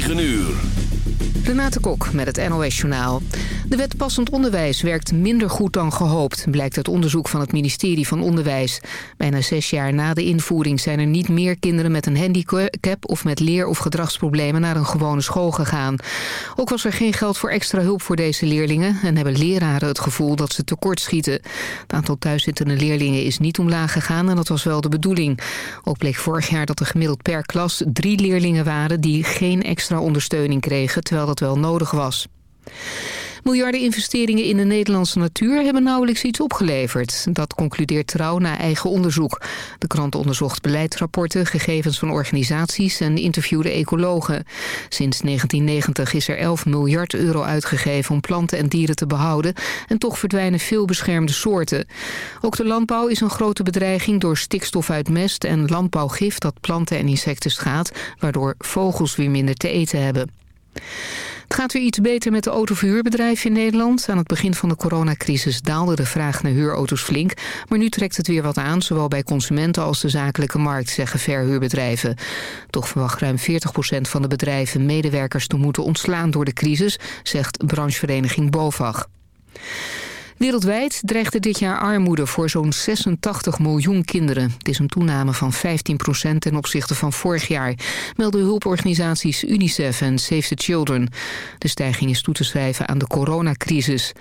9 uur. Renate Kok met het NOS Journaal. De wet passend onderwijs werkt minder goed dan gehoopt... blijkt uit onderzoek van het ministerie van Onderwijs. Bijna zes jaar na de invoering zijn er niet meer kinderen met een handicap... of met leer- of gedragsproblemen naar een gewone school gegaan. Ook was er geen geld voor extra hulp voor deze leerlingen... en hebben leraren het gevoel dat ze tekortschieten. Het aantal thuiszittende leerlingen is niet omlaag gegaan... en dat was wel de bedoeling. Ook bleek vorig jaar dat er gemiddeld per klas drie leerlingen waren... die geen extra ondersteuning kregen, terwijl dat wel nodig was. Miljarden investeringen in de Nederlandse natuur hebben nauwelijks iets opgeleverd. Dat concludeert Trouw na eigen onderzoek. De krant onderzocht beleidsrapporten, gegevens van organisaties en interviewde ecologen. Sinds 1990 is er 11 miljard euro uitgegeven om planten en dieren te behouden. En toch verdwijnen veel beschermde soorten. Ook de landbouw is een grote bedreiging door stikstof uit mest en landbouwgif dat planten en insecten schaadt, waardoor vogels weer minder te eten hebben. Het gaat weer iets beter met de autoverhuurbedrijven in Nederland. Aan het begin van de coronacrisis daalde de vraag naar huurauto's flink. Maar nu trekt het weer wat aan, zowel bij consumenten als de zakelijke markt, zeggen verhuurbedrijven. Toch verwacht ruim 40% van de bedrijven medewerkers te moeten ontslaan door de crisis, zegt branchevereniging BOVAG. Wereldwijd dreigt er dit jaar armoede voor zo'n 86 miljoen kinderen. Het is een toename van 15% ten opzichte van vorig jaar... melden hulporganisaties UNICEF en Save the Children. De stijging is toe te schrijven aan de coronacrisis.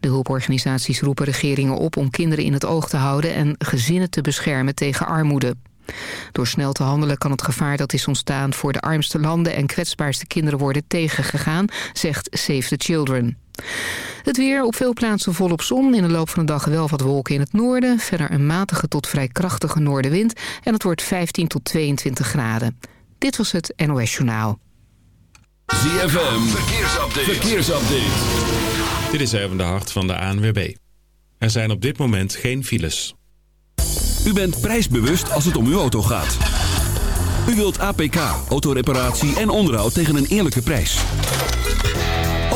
De hulporganisaties roepen regeringen op om kinderen in het oog te houden... en gezinnen te beschermen tegen armoede. Door snel te handelen kan het gevaar dat is ontstaan voor de armste landen en kwetsbaarste kinderen worden tegengegaan, zegt Save the Children. Het weer op veel plaatsen volop zon. In de loop van de dag wel wat wolken in het noorden. Verder een matige tot vrij krachtige noordenwind. En het wordt 15 tot 22 graden. Dit was het NOS Journaal. ZFM, verkeersupdate. verkeersupdate. Dit is even de hart van de ANWB. Er zijn op dit moment geen files. U bent prijsbewust als het om uw auto gaat. U wilt APK, autoreparatie en onderhoud tegen een eerlijke prijs.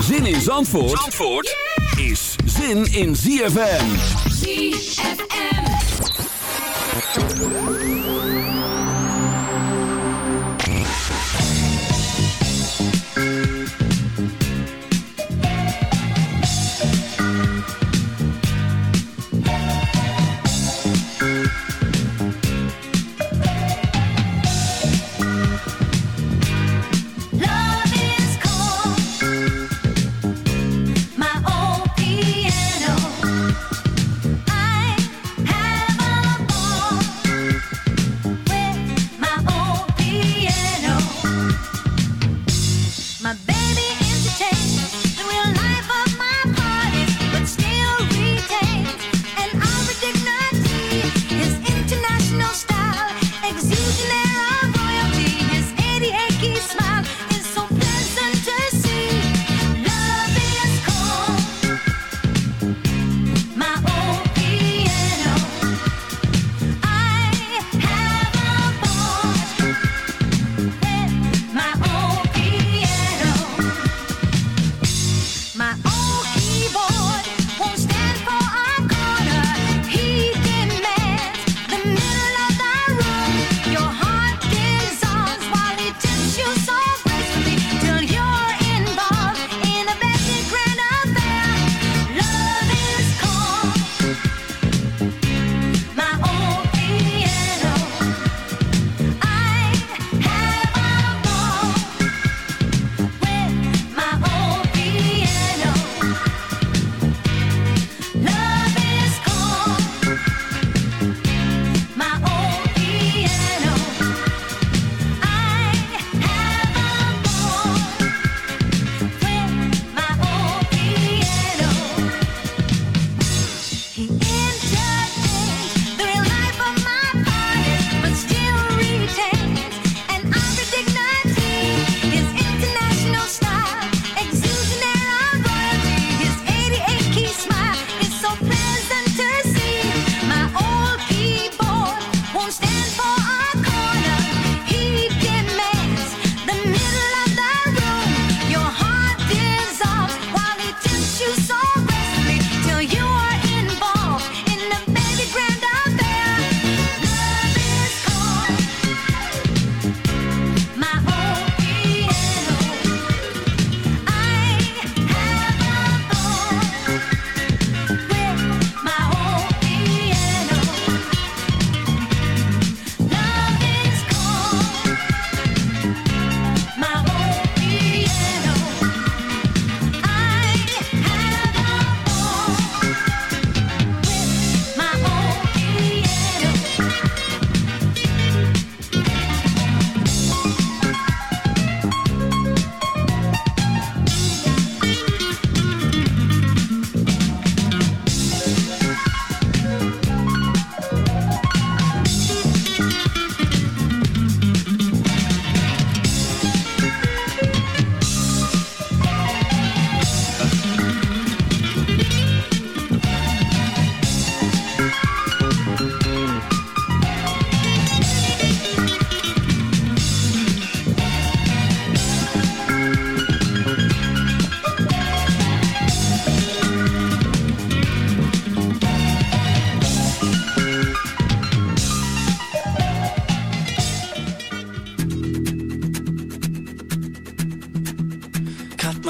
Zin in Zandvoort, Zandvoort is zin in ZFM. ZFM. Love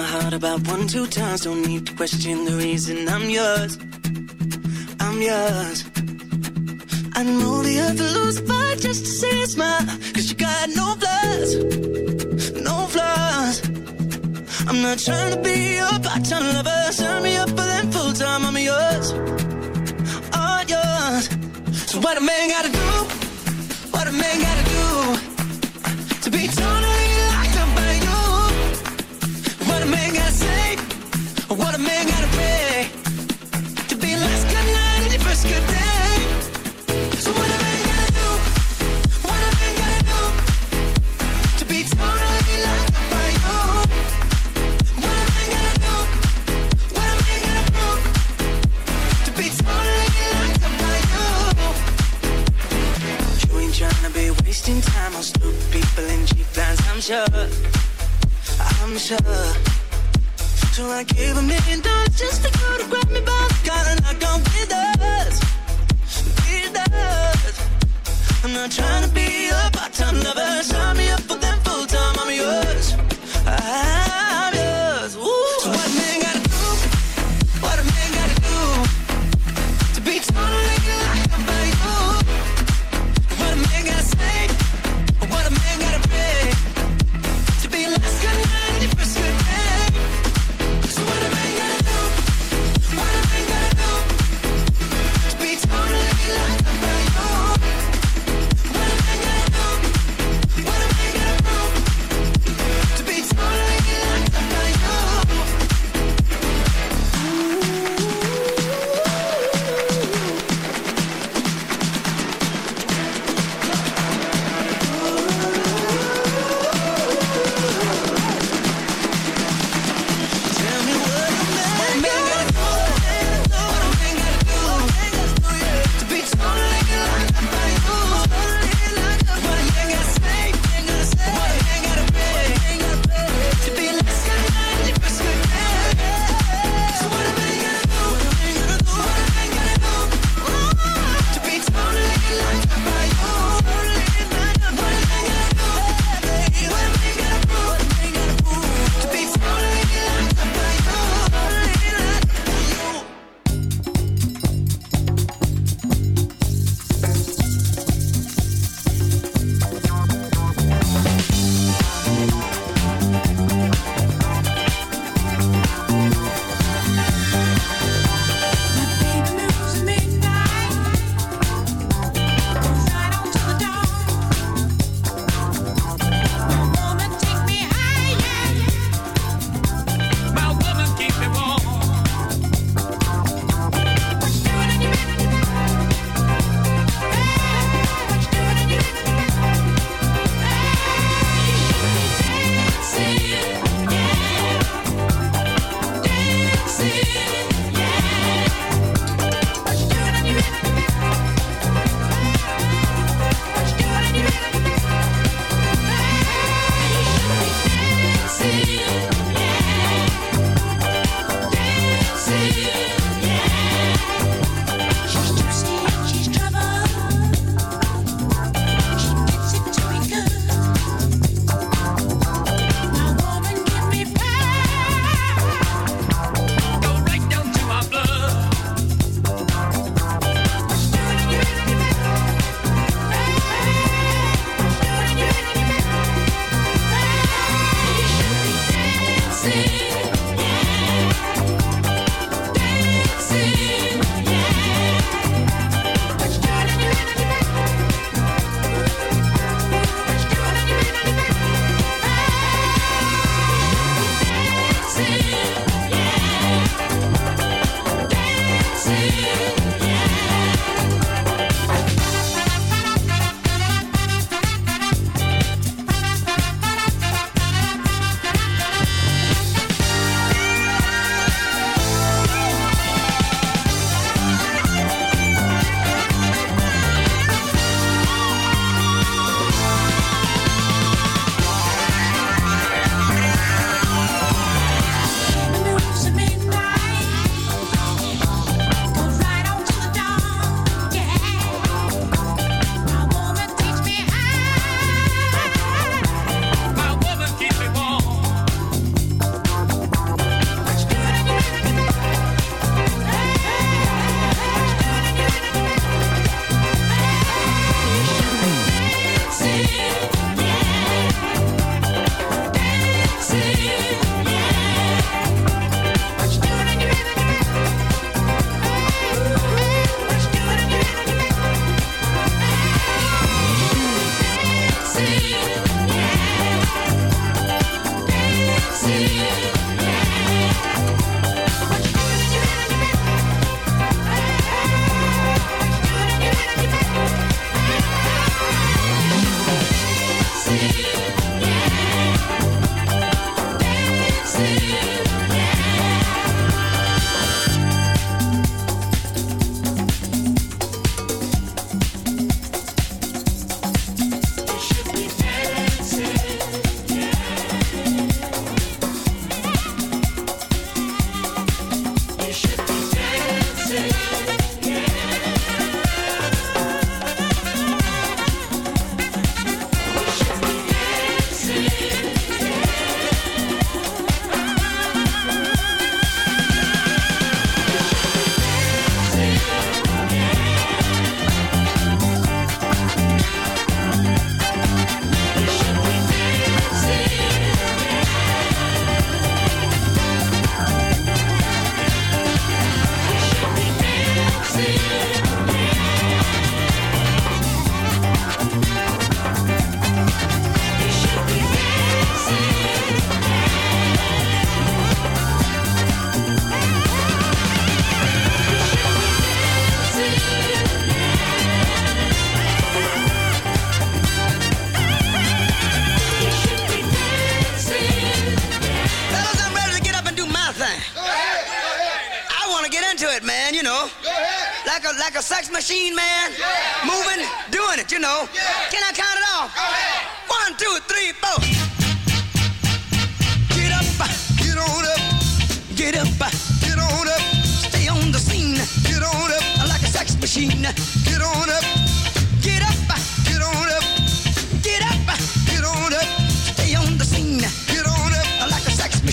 my heart about one, two times. Don't need to question the reason I'm yours. I'm yours. I know the earth will lose fight just to see a smile. Cause you got no flaws, no flaws. I'm not trying to be your part-time lover. Sign me up for them full-time. I'm yours, all yours. So what a man gotta do? What a man gotta do to be totally man gotta say? What a man gotta pray to be last good night and your first good day? So what a man gotta do? What a man gotta do to be totally locked by you? What a man gotta do? What a man gotta do to be totally locked by you? You ain't tryna be wasting time on stupid people and cheap lines, I'm sure. I'm sure. So I gave a million dollars just for you to grab me by the collar and knock on with us. With us. I'm not trying to be a part-time lover. Sign me up for them full-time. I'm yours. I'm yours.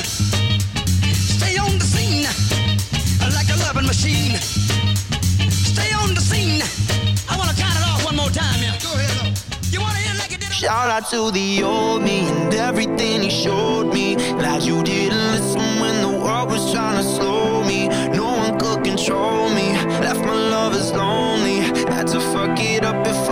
Stay on the scene like a loving machine. Stay on the scene. I want to it off one more time. Yeah. Go ahead. You want to like did? Shout out to the old me and everything he showed me. Glad you didn't listen when the world was trying to slow me. No one could control me. Left my lovers lonely. Had to fuck it up before.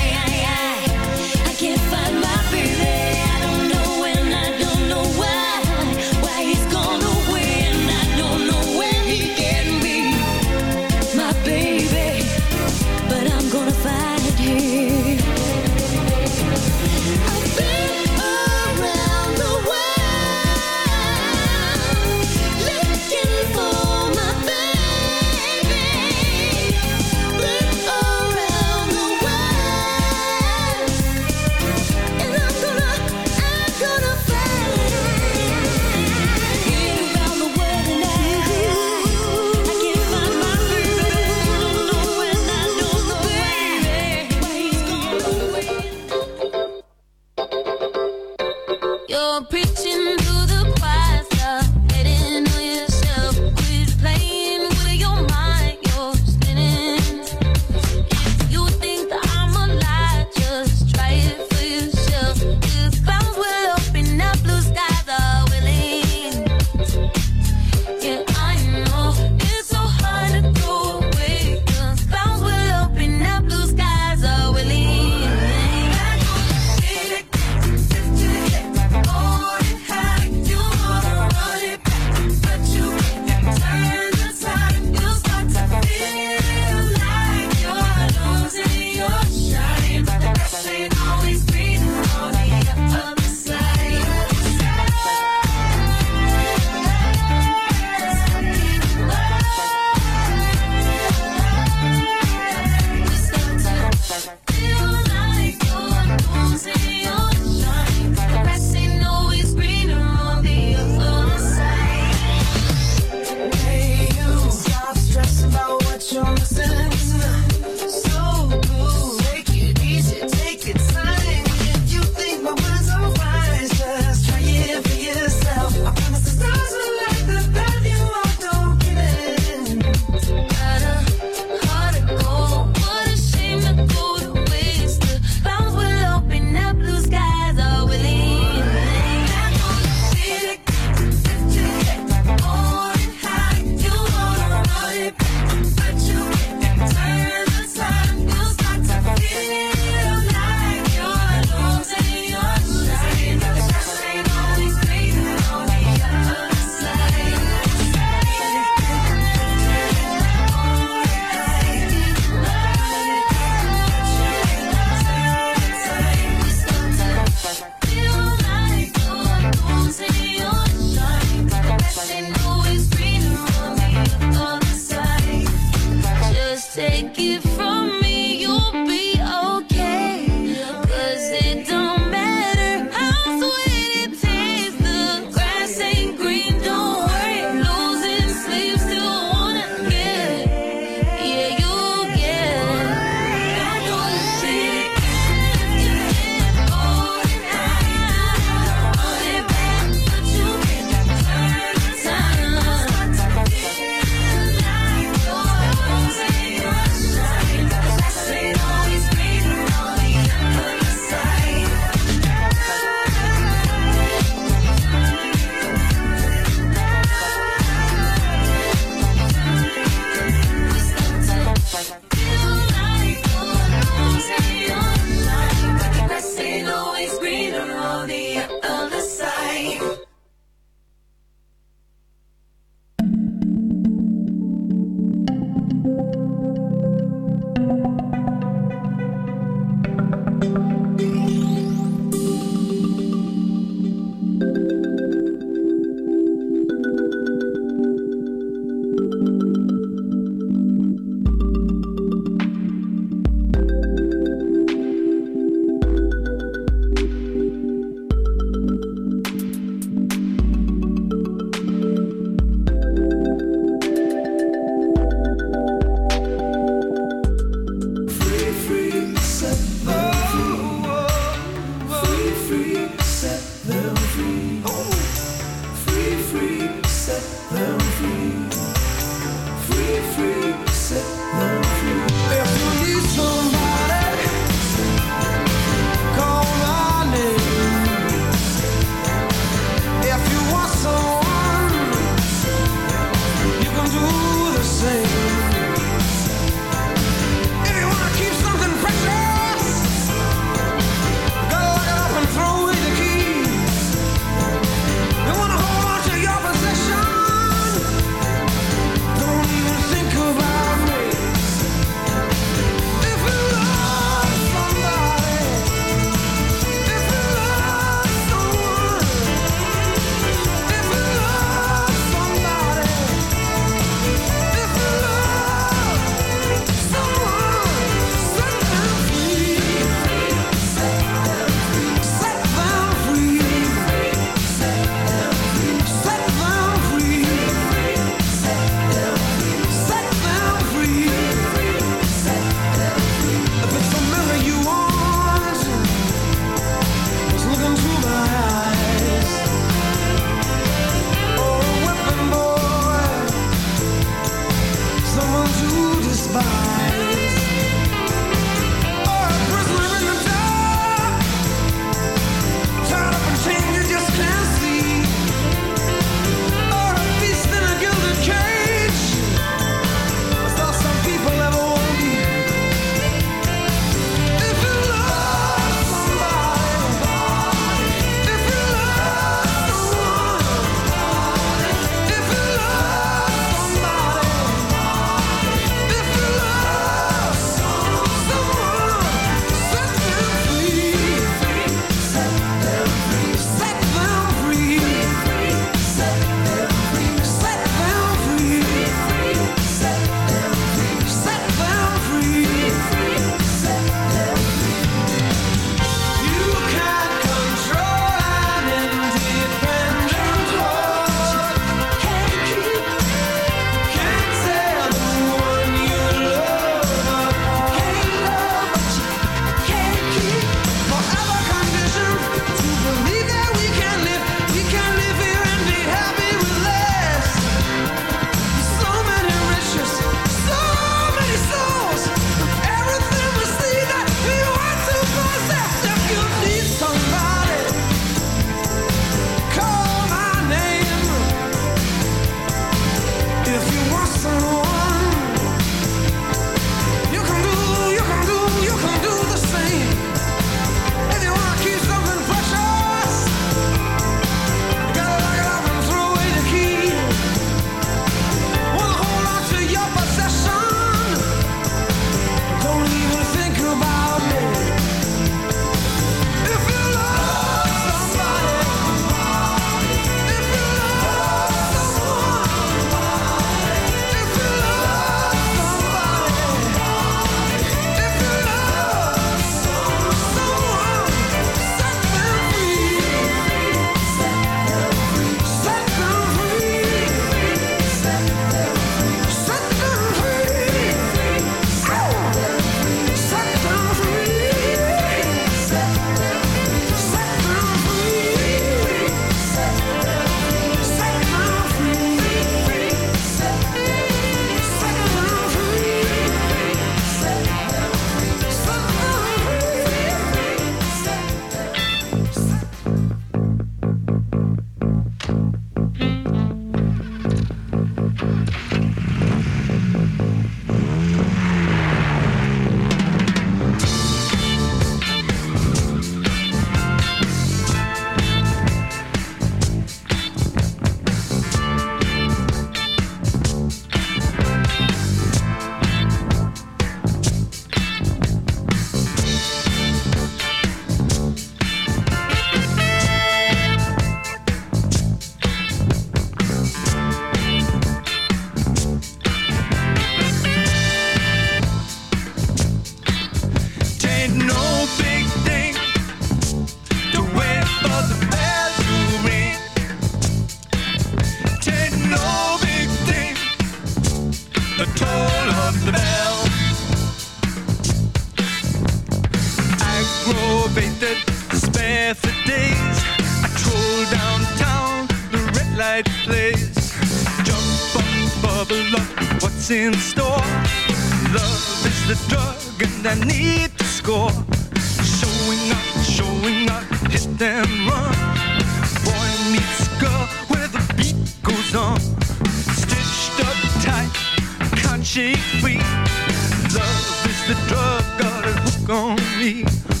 On me.